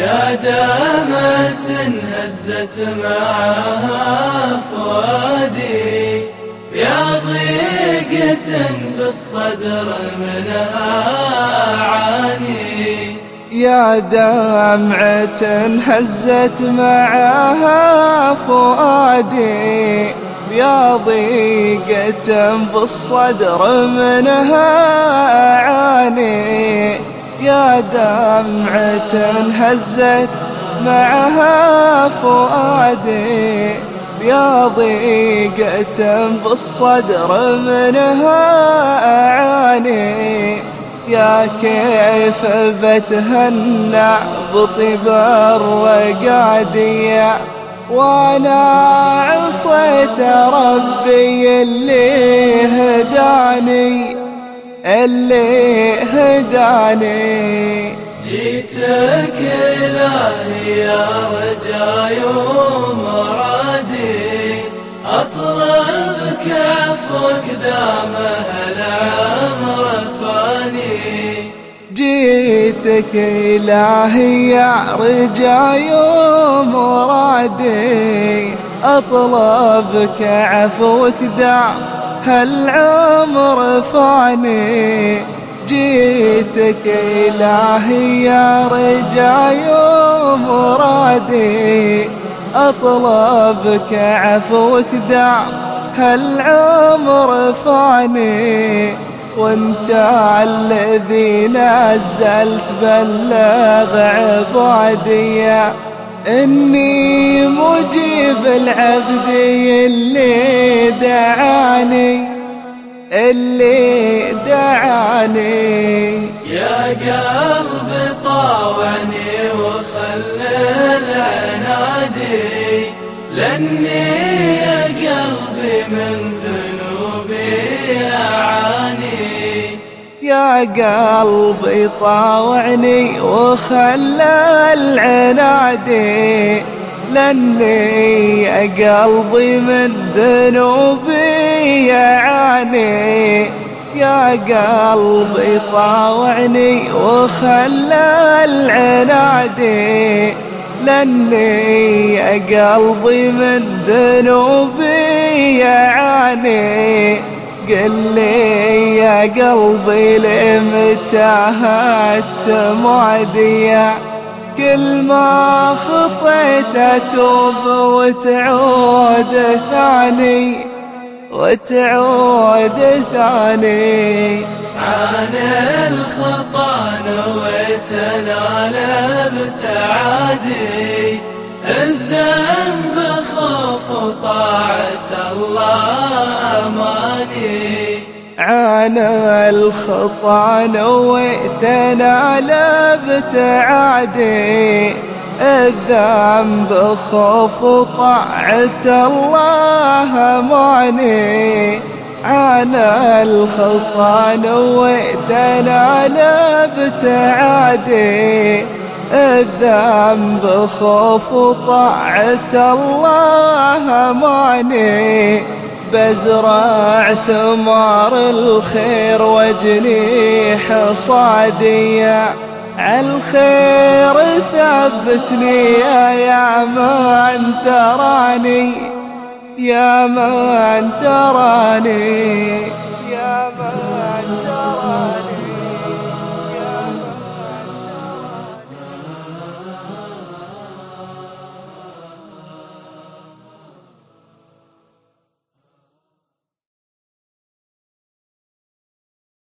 يا دمعة هزت معها فؤادي يا ضيقة بالصدر منها أعاني. يا دمعة هزت معها فؤادي يا ضيقة بالصدر منها أعاني. يا دمعة هزت معها فؤادي يا ضيقة بالصدر منها أعاني. يا كيف بتهنى بطيب الرقادية وأنا عصيت ربي اللي اللي هداني. جيتك إلهي يا رجاي ومرادي. أطلبك عفوك دامه العمر فاني. جيتك إلهي يا رجاي ومرادي. أطلبك عفوك دام هالعمر فاني جيتك إلهي يا رجاي ومرادي. أطلبك عفوك دام هالعمر فاني وانت الذي نزلت بلغ عبادي. إني مجيب العبد اللي دعاني اللي دعاني. يا قلبي طاوعني وخل العنادي لأني يا قلبي من ذنوبي أعاني. يا قلبي طاوعني وخلى العنادي لأني قلبي من ذنوبي يعاني. يا قلبي طاوعني وخلى العنادي لأني قلبي من ذنوبي يعاني. قل لي يا قلبي لمتى هالتمادية كل ما خطيت اتوب وتعود ثاني وتعود ثاني. عن الخطأ نويتنا لابتعادي الذنب خوف طاعة الله أماني عن الخطأ نويتنا لابتعادي الذنب خوف طاعة الله ماني عن الخطأ نويتنا لابتعادي الذنب خوف طاعة الله ماني بزرع ثمار الخير واجني حصادية. عالخير ثبتني يا من تراني يا من تراني.